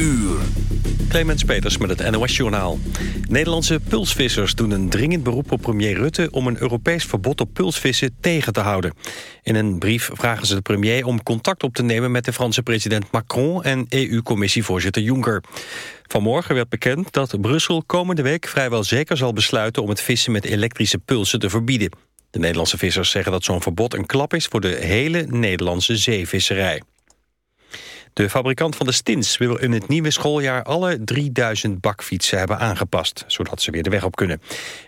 uur. Clemens Peters met het NOS-journaal. Nederlandse pulsvissers doen een dringend beroep op premier Rutte... om een Europees verbod op pulsvissen tegen te houden. In een brief vragen ze de premier om contact op te nemen... met de Franse president Macron en EU-commissievoorzitter Juncker. Vanmorgen werd bekend dat Brussel komende week vrijwel zeker zal besluiten... om het vissen met elektrische pulsen te verbieden. De Nederlandse vissers zeggen dat zo'n verbod een klap is... voor de hele Nederlandse zeevisserij. De fabrikant van de stins wil in het nieuwe schooljaar alle 3000 bakfietsen hebben aangepast, zodat ze weer de weg op kunnen.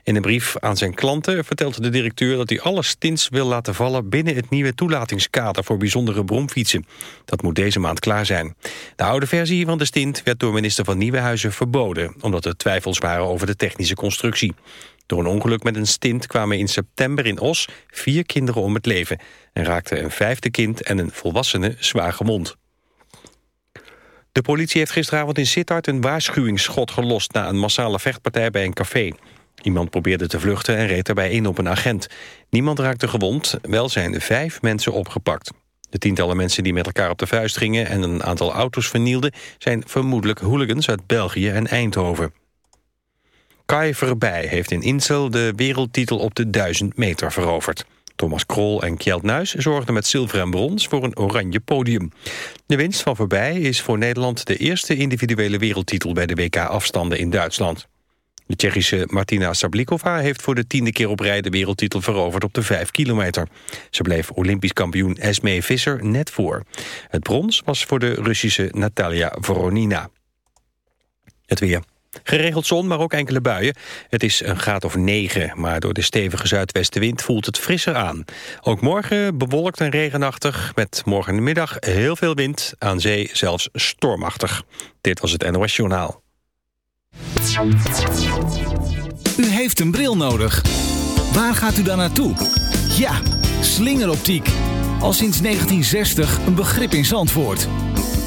In een brief aan zijn klanten vertelt de directeur dat hij alle stins wil laten vallen binnen het nieuwe toelatingskader voor bijzondere bromfietsen. Dat moet deze maand klaar zijn. De oude versie van de stint werd door minister van Nieuwenhuizen verboden, omdat er twijfels waren over de technische constructie. Door een ongeluk met een stint kwamen in september in Os vier kinderen om het leven en raakten een vijfde kind en een volwassene zwaar gewond. De politie heeft gisteravond in Sittard een waarschuwingsschot gelost... na een massale vechtpartij bij een café. Iemand probeerde te vluchten en reed daarbij in op een agent. Niemand raakte gewond, wel zijn vijf mensen opgepakt. De tientallen mensen die met elkaar op de vuist gingen... en een aantal auto's vernielden... zijn vermoedelijk hooligans uit België en Eindhoven. Kai Verbij heeft in Insel de wereldtitel op de 1000 meter veroverd. Thomas Krol en Kjeld Nuis zorgden met zilver en brons voor een oranje podium. De winst van voorbij is voor Nederland de eerste individuele wereldtitel bij de WK-afstanden in Duitsland. De Tsjechische Martina Sablikova heeft voor de tiende keer op rij de wereldtitel veroverd op de 5 kilometer. Ze bleef olympisch kampioen Esme Visser net voor. Het brons was voor de Russische Natalia Voronina. Het weer. Geregeld zon, maar ook enkele buien. Het is een graad of 9, maar door de stevige zuidwestenwind voelt het frisser aan. Ook morgen bewolkt en regenachtig, met morgenmiddag heel veel wind, aan zee zelfs stormachtig. Dit was het NOS Journaal. U heeft een bril nodig. Waar gaat u dan naartoe? Ja, slingeroptiek. Al sinds 1960 een begrip in Zandvoort.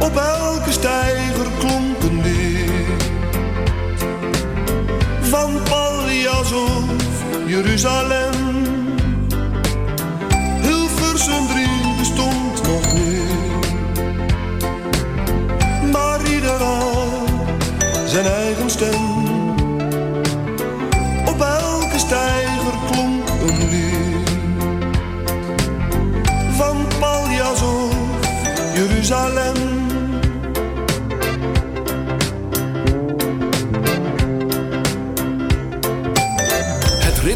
op elke stijger klonk een lied. Van Paljas of Jeruzalem. Hilversum 3 bestond nog niet. Maar ieder had zijn eigen stem. Op elke stijger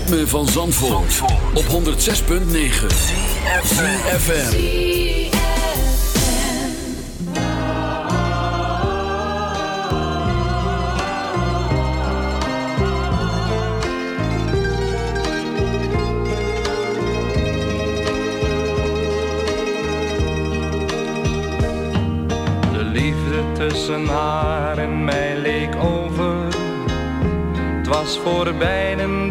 ritme van Zandvoort, op 106.9 CFFM De liefde tussen haar en mij leek over. Het was voor beiden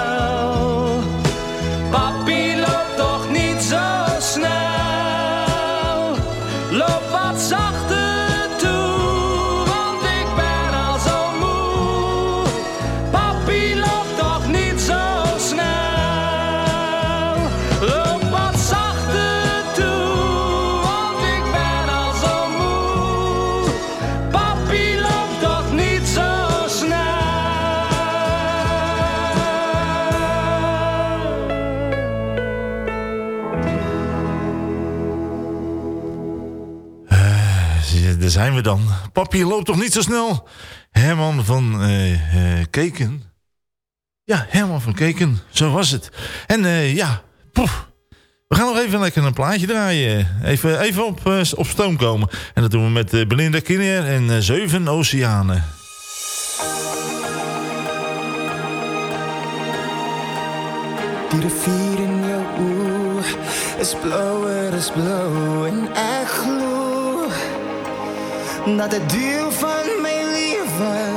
Zijn we dan. Papi loopt toch niet zo snel? Herman van eh, Keken. Ja, Herman van Keken, zo was het. En eh, ja, poef. We gaan nog even lekker een plaatje draaien. Even, even op, op stoom komen. En dat doen we met Belinda Kinnear en Zeven Oceanen. Die rivier in jou oer is blauwer, is blauw en glo dat het deel van mijn leven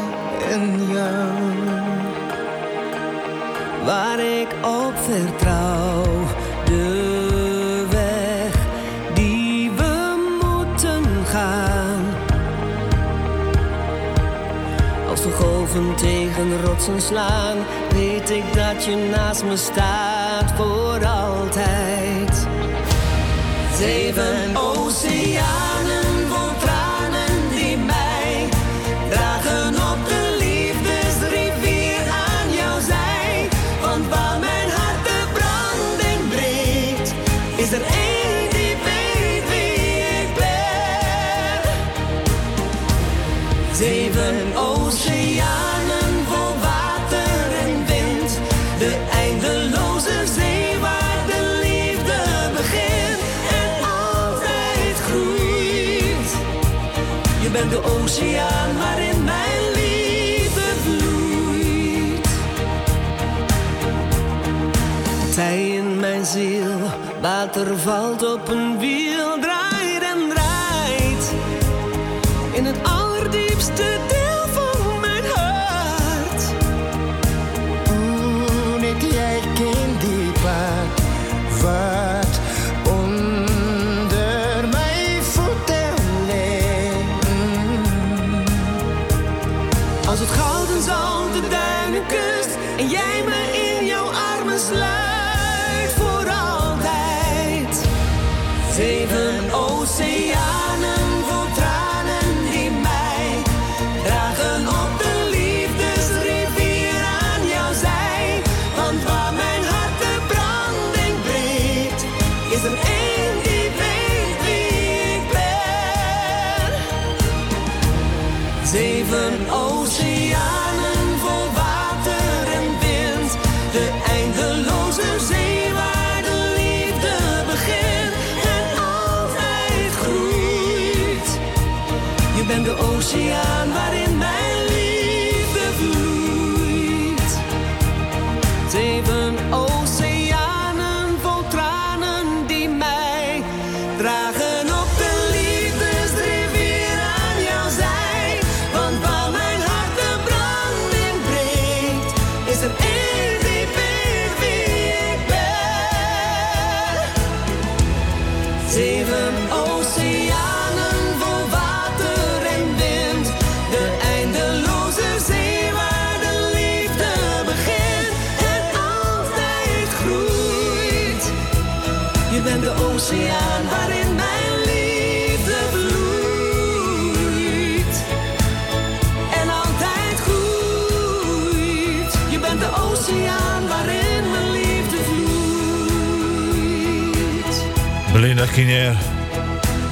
in jou. Waar ik op vertrouw. De weg die we moeten gaan. Als de golven tegen rotsen slaan, weet ik dat je naast me staat voor altijd. Zeven oceanen Zeven oceanen vol water en wind. De eindeloze zee waar de liefde begint en altijd groeit. Je bent de oceaan waarin mijn liefde vloeit. Tij in mijn ziel, water valt op een wiel,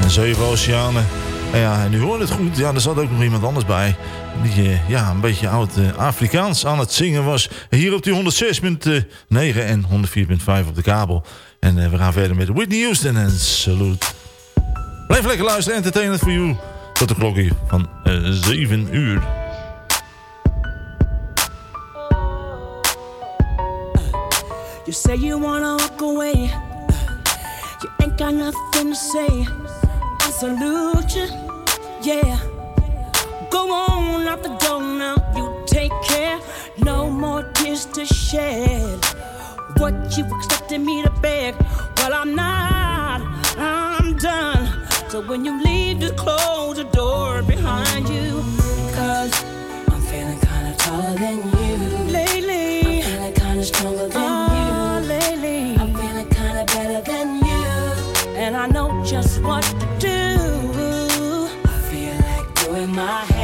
En Zeven Oceanen. En ja, en u hoort het goed. Ja, er zat ook nog iemand anders bij. Die eh, ja, een beetje oud eh, Afrikaans aan het zingen was. Hier op die 106.9 en 104.5 op de kabel. En eh, we gaan verder met Whitney Houston en Salute. Blijf lekker luisteren. Entertainment voor you. Tot de klokje van eh 7 uur. You say you away. Got nothing to say. I salute you, yeah. Go on out the door now. You take care. No more tears to shed. What you expected me to beg? Well, I'm not. I'm done. So when you leave, just close the door behind you. Cause I'm feeling kinda taller than you. Lately, I'm feeling kinda stronger than you. And I know just what to do. I feel like doing my hair.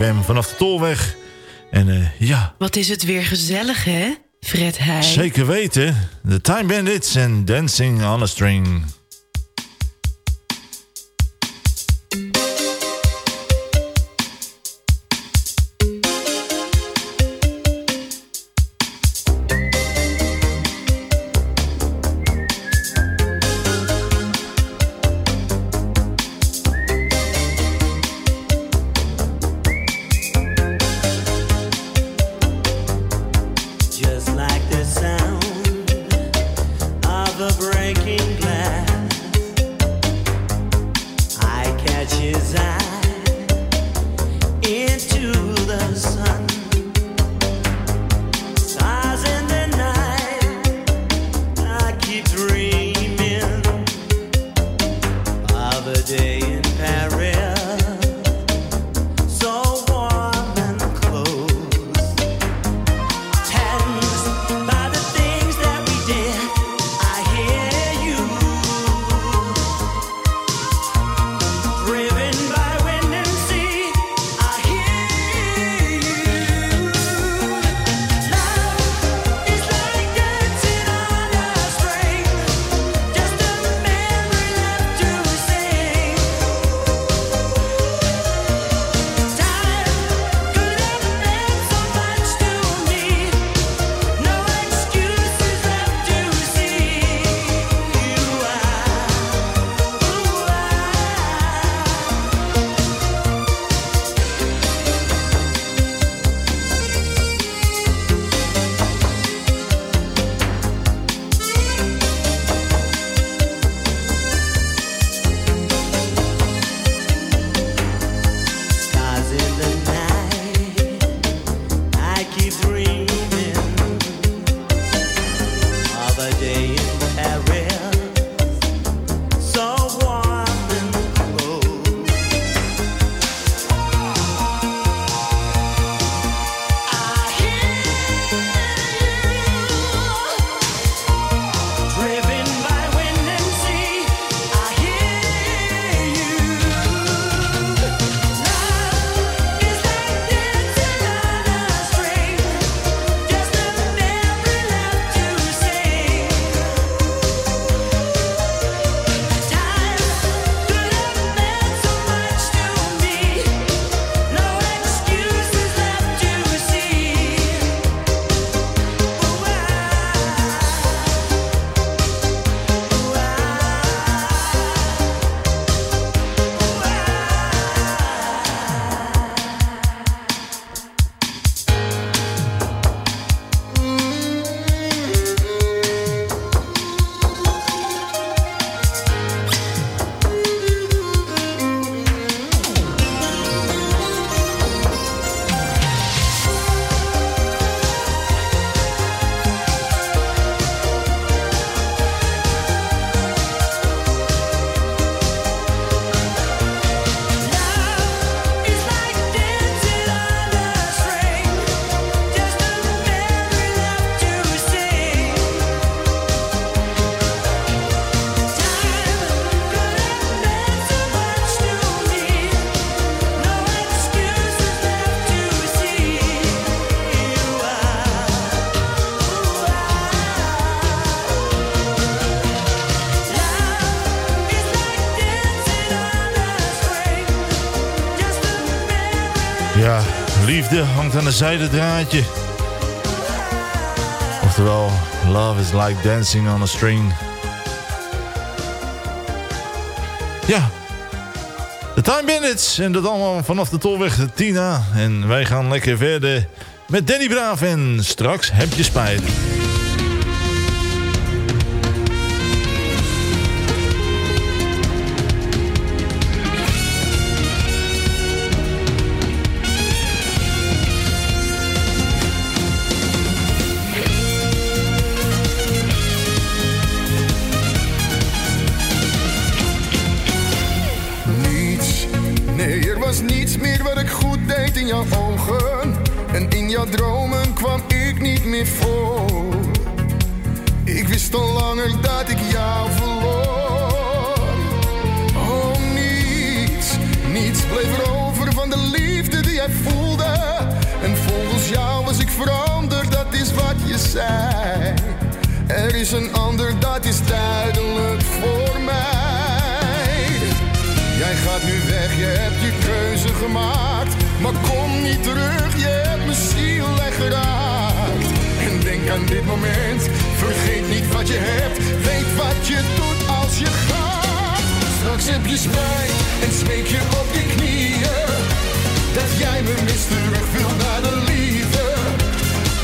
ben vanaf de Tolweg. En eh, ja. Wat is het weer gezellig, hè? Fred Heij. Zeker weten. The Time Bandits en Dancing on a String. magnetizar. Een zijden draadje. Oftewel, love is like dancing on a string. Ja, de Time Bandits. En dat allemaal vanaf de tolweg Tina. En wij gaan lekker verder met Danny Braaf. En straks heb je spijt. Weet wat je doet als je gaat. Straks heb je spijt en smeek je op je knieën. Dat jij me mist terug wil naar de liefde.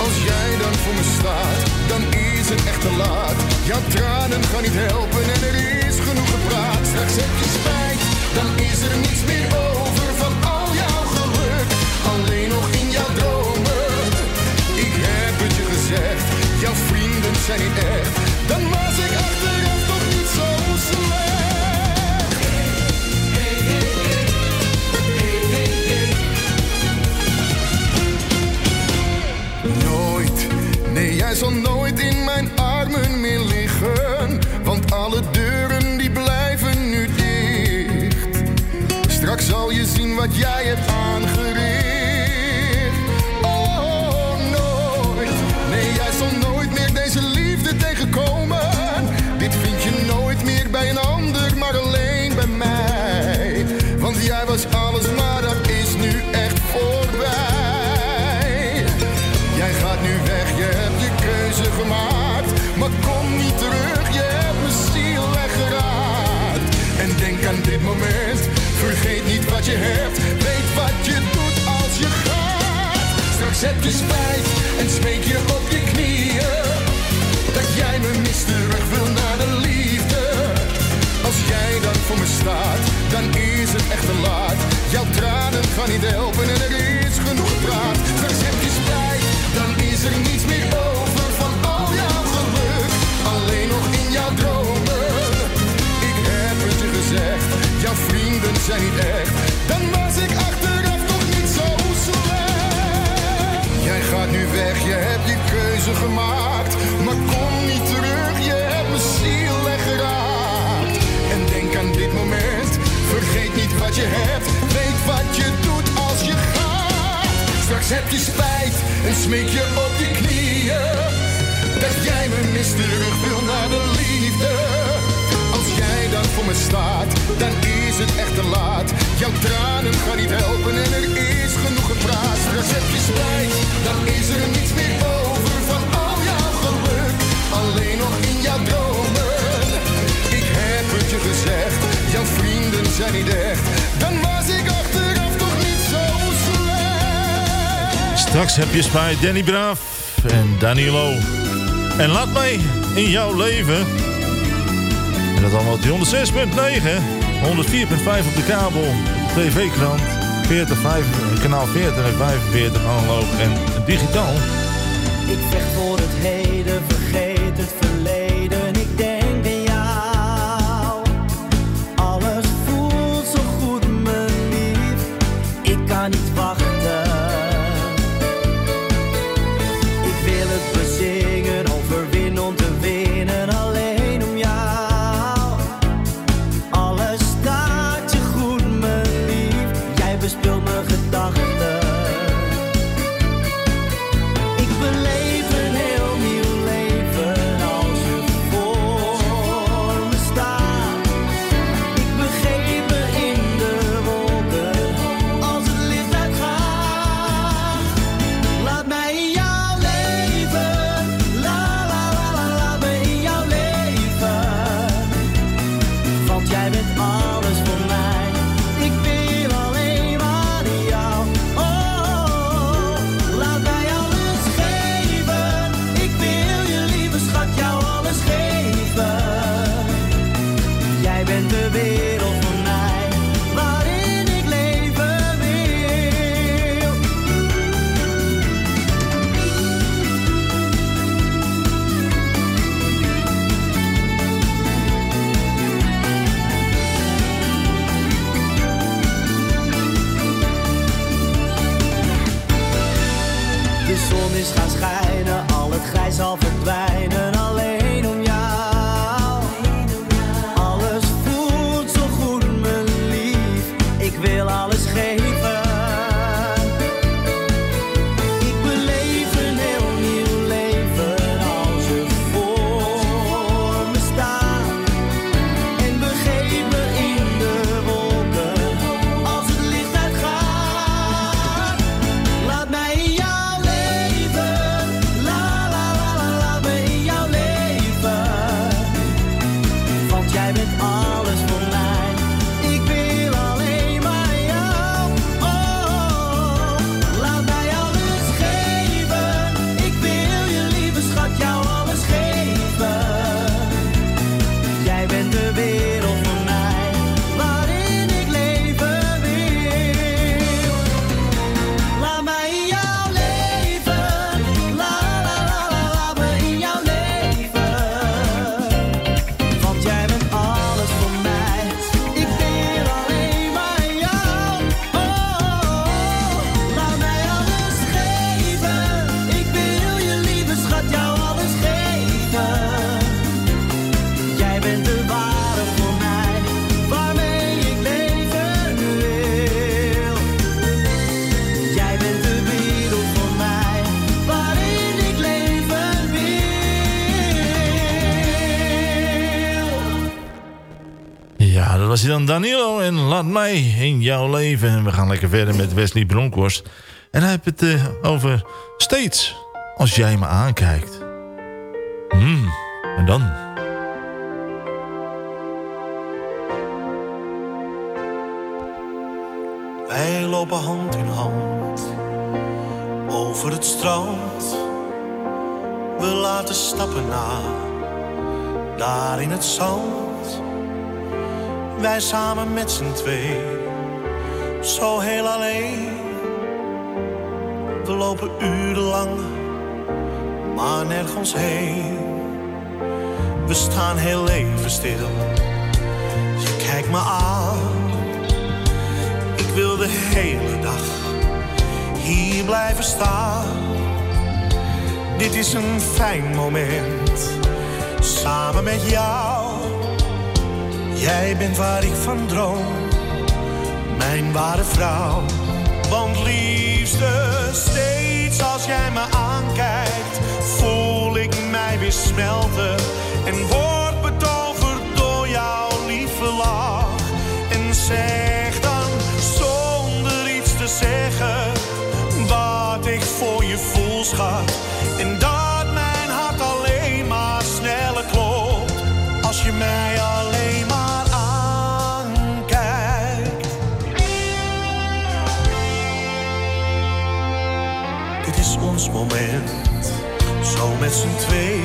Als jij dan voor me staat, dan is het echt te laat. Jouw tranen gaan niet helpen en er is genoeg gepraat. Straks heb je spijt, dan is er niets meer over van al jouw geluk. Alleen nog in jouw dromen. Ik heb het je gezegd, jouw vrienden zijn niet echt. Dan was ik achteraf toch niet zo slecht. Nooit, nee jij zal nooit vergeet niet wat je hebt. Weet wat je doet als je gaat. Straks heb je spijt en smeek je op je knieën. Dat jij me mist terug wil naar de liefde. Als jij dan voor me staat, dan is het echt te laat. Jouw tranen gaan niet helpen en er is genoeg gepraat. Straks heb je spijt, dan is er niets meer over van al jouw geluk. Alleen nog in jouw dromen. Jouw vrienden zijn niet echt. Dan was ik achteraf toch niet zo slecht. Jij gaat nu weg, je hebt je keuze gemaakt. Maar kom niet terug, je hebt mijn ziel weggeraakt. En denk aan dit moment, vergeet niet wat je hebt. Weet wat je doet als je gaat. Straks heb je spijt en smeek je op je knieën. Dat jij me mist terug wil naar de liefde. Voor me staat, dan is het echt te laat. Jouw tranen gaan niet helpen en er is genoeg gepraat. Straks heb je spijt, dan is er niets meer over van al jouw geluk. Alleen nog in jouw dromen. Ik heb het je gezegd, jouw vrienden zijn niet echt. Dan was ik achteraf toch niet zo slecht. Straks heb je spijt Danny Braaf en Danilo. En laat mij in jouw leven. Dat allemaal op die 106.9. 104.5 op de kabel. TV-krant. 40, 5, kanaal 40 en 45 analoog en digitaal. Ik vecht voor het heden, vergeet het verleden. Dan Danilo en Laat mij in jouw leven. En we gaan lekker verder met Wesley Bronkhorst. En hij heeft het eh, over steeds als jij me aankijkt. Hmm, en dan? Wij lopen hand in hand over het strand. We laten stappen na, daar in het zand. Wij samen met z'n twee, zo heel alleen. We lopen urenlang, maar nergens heen. We staan heel even stil, je kijkt me aan. Ik wil de hele dag hier blijven staan. Dit is een fijn moment, samen met jou. Jij bent waar ik van droom, mijn ware vrouw. Want liefste, steeds als jij me aankijkt, voel ik mij weer smelten en met z'n twee.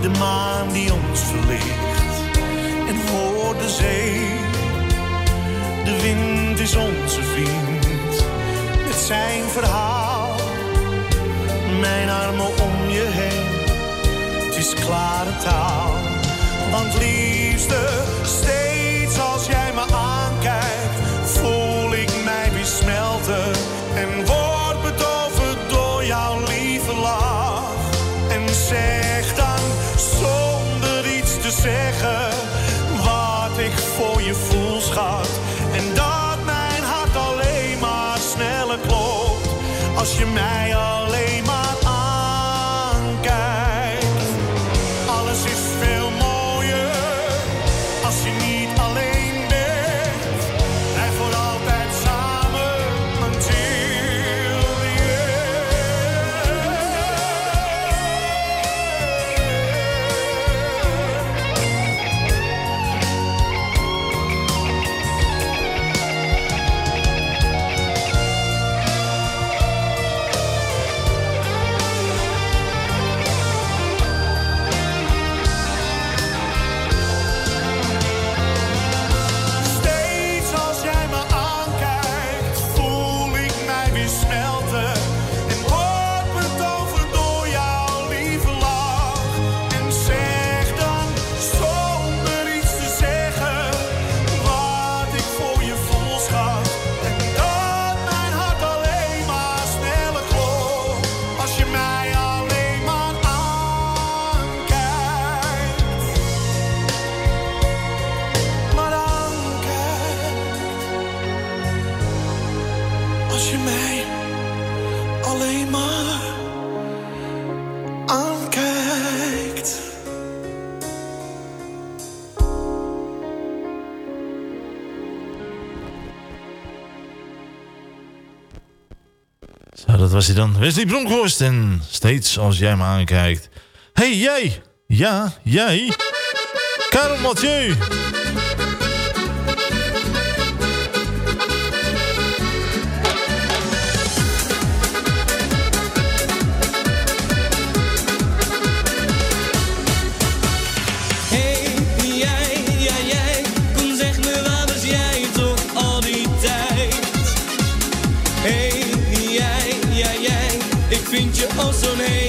De maan die ons verlicht en hoor de zee. De wind is onze vriend met zijn verhaal. Mijn armen om je heen, het is klare taal. Want liefste, steeds als jij me aankijkt, voel ik mij weer smelten en voor je voel, schat. En dat mijn hart alleen maar sneller klopt als je mij alleen was dan. Wesley Bronkhorst en steeds als jij me aankijkt. hey, jij! Ja, jij! Karel Mathieu! zo'n.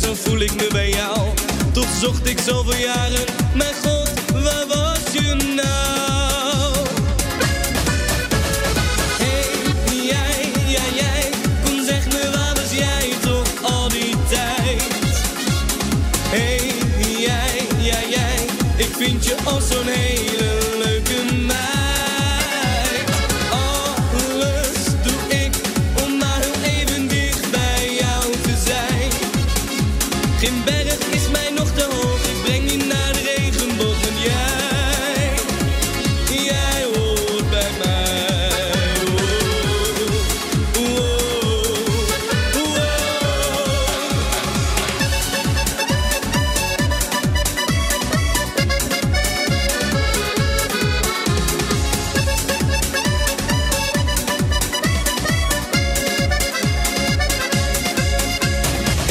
zo voel ik me bij jou. Toch zocht ik zoveel jaren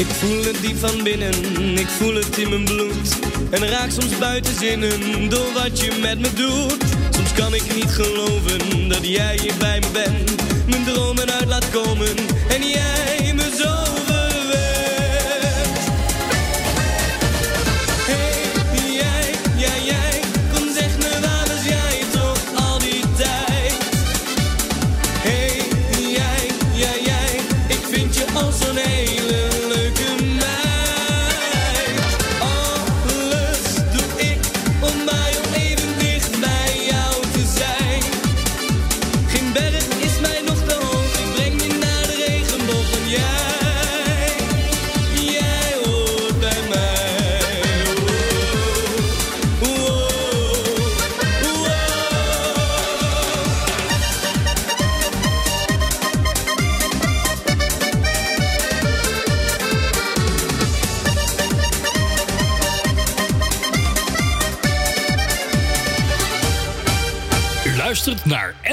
Ik voel het diep van binnen, ik voel het in mijn bloed. En raak soms buiten zinnen door wat je met me doet. Soms kan ik niet geloven dat jij hier bij me bent. Mijn dromen uit laat komen en jij me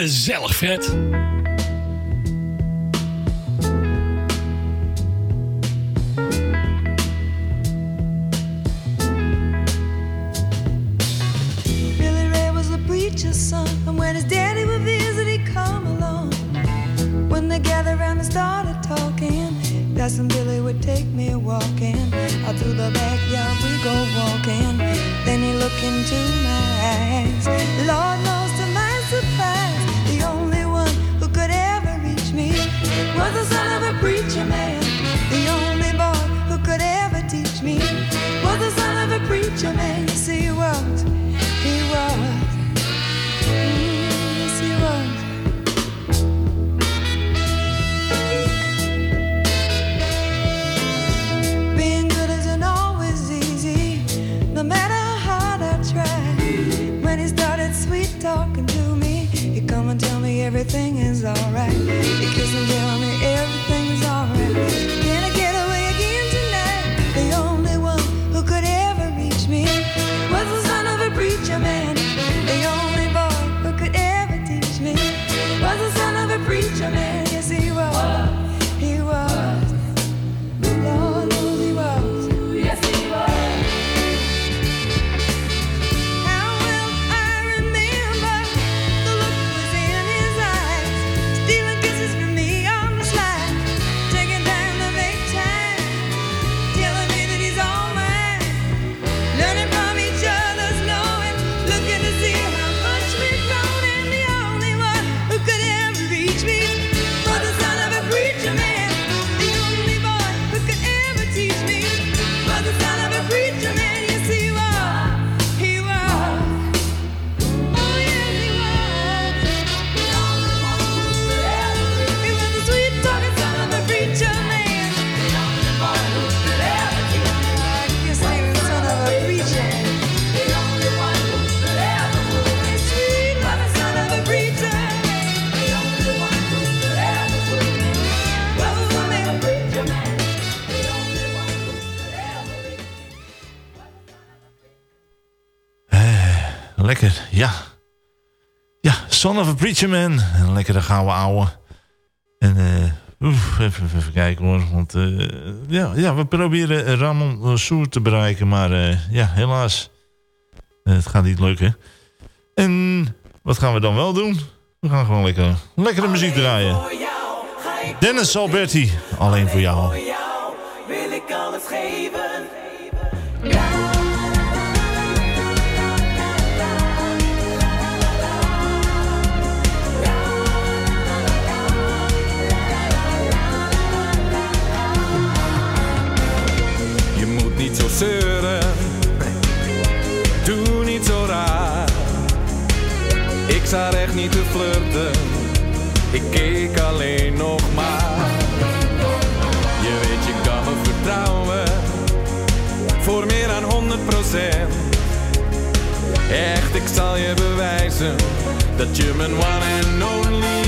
gezellig, Fred. Nature Man. Een lekkere gouden ouwe. En eh, even, kijken hoor. Want eh, ja, ja, we proberen Ramon Soer te bereiken. Maar eh, ja, helaas. het gaat niet lukken. En wat gaan we dan wel doen? We gaan gewoon lekker, lekkere muziek draaien. Dennis Alberti, alleen voor jou. Wil ik alles geven. niet zo zeuren, doe niet zo raar. Ik sta echt niet te flirten, ik keek alleen nog maar. Je weet, je kan me vertrouwen, voor meer dan 100 procent. Echt, ik zal je bewijzen, dat je mijn one and only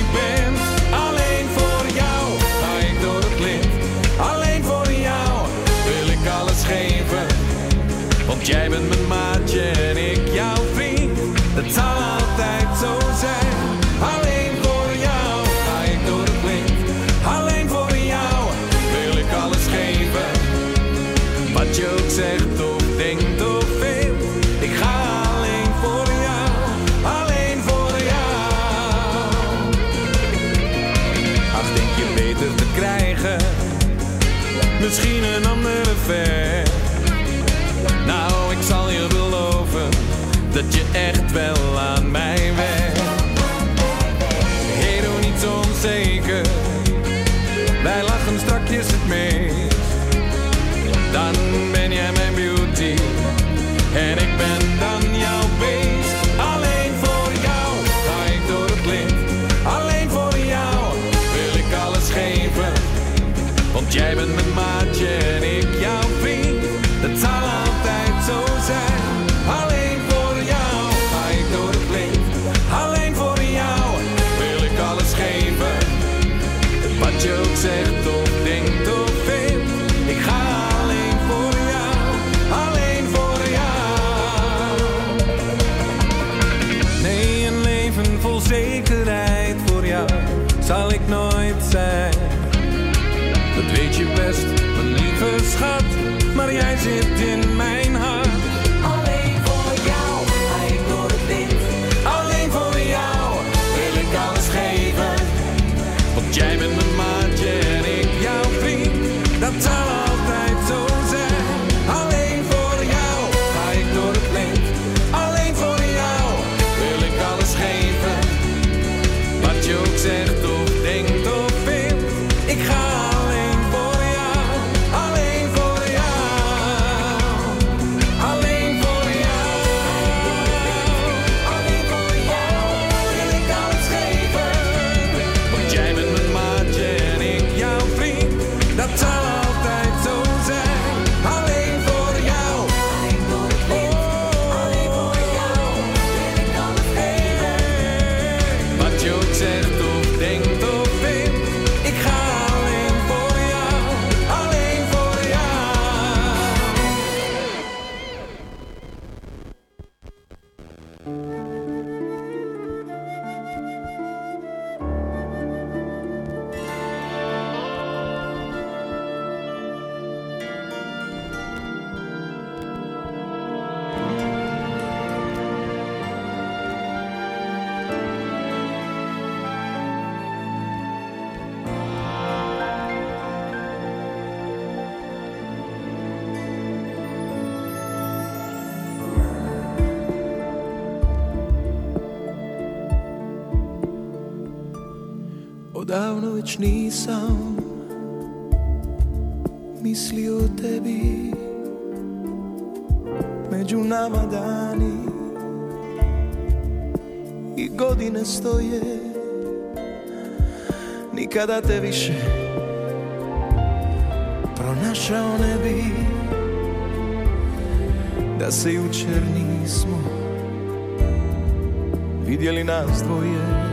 jij bent mijn maatje en ik jouw vriend. Dat zal altijd zo zijn. Alleen voor jou ga ik door het lint. Alleen voor jou wil ik alles geven. Wat je ook zegt of denkt of veel. Ik ga alleen voor jou. Alleen voor jou. Ach, denk je beter te krijgen? Misschien een andere ver. Je echt wel schat, maar jij zit in Odavno već nisam mislio o tebi. Među nama dani i godine stoje. Nikada te više pronašao ne bi. Da se jučer nismo vidjeli nas dvoje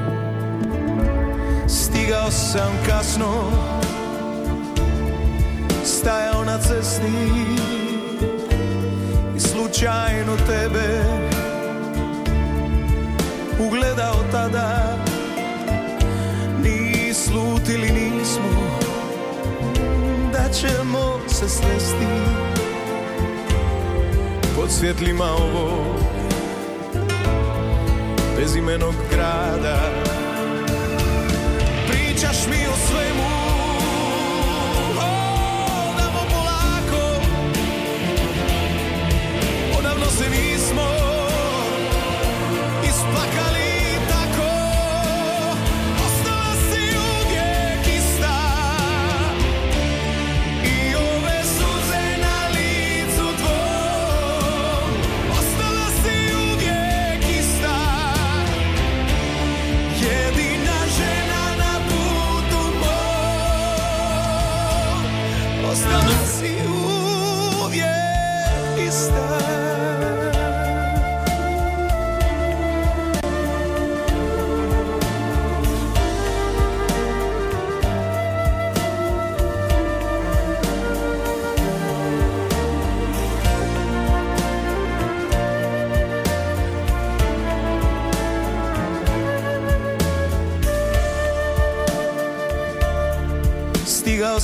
Stigao sam kasno. Stajao na cesti I slučajno tebe Ugledao tada. Ni slutili nismo Da ćemo se sresti Pod svjetlima ovog Bezimenog grada chasmi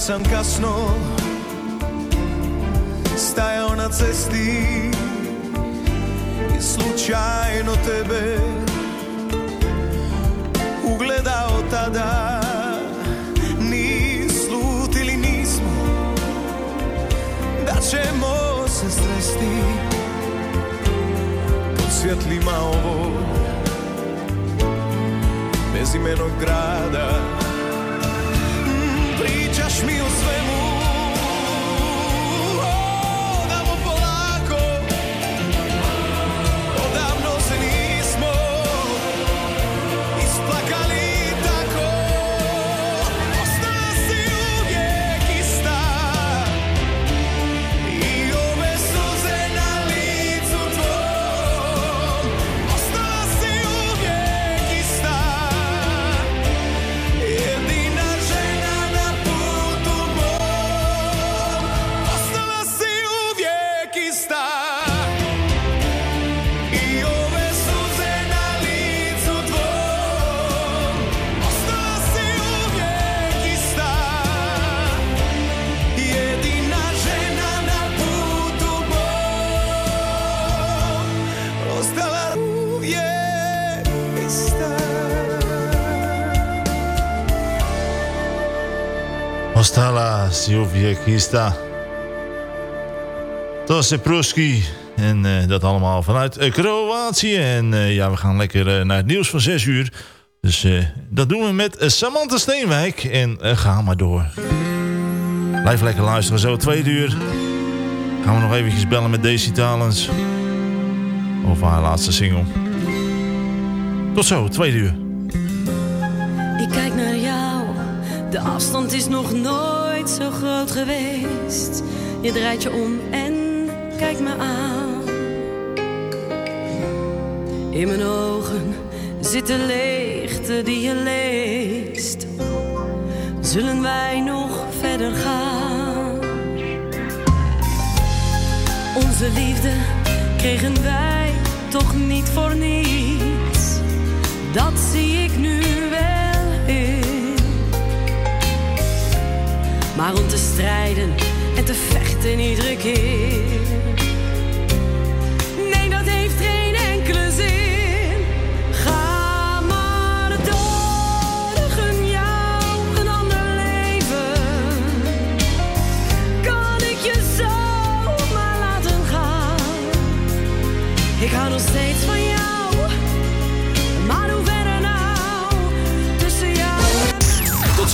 sam kasno. Stajao na cesti? I slučajno tebe Ugledao tada? Ni slutili nismo. Da ćemo se sresti? Pod svjetlima ovog Bezimenog grada Ostala is de Pruski. En eh, dat allemaal vanuit Kroatië. En eh, ja, we gaan lekker eh, naar het nieuws van 6 uur. Dus dat doen we met Samantha Steenwijk. En ga maar door. Blijf lekker luisteren. Zo twee uur gaan we nog eventjes bellen met Daisy Talens. Over haar laatste single. Tot zo, twee uur. De afstand is nog nooit zo groot geweest. Je draait je om en kijkt me aan. In mijn ogen zit de leegte die je leest. Zullen wij nog verder gaan? Onze liefde kregen wij toch niet voor niets. Dat zie ik nu wel Maar om te strijden en te vechten iedere keer. Nee, dat heeft geen enkele zin. Ga maar ik gun jou een ander leven. Kan ik je zomaar laten gaan? Ik hou nog steeds van jou,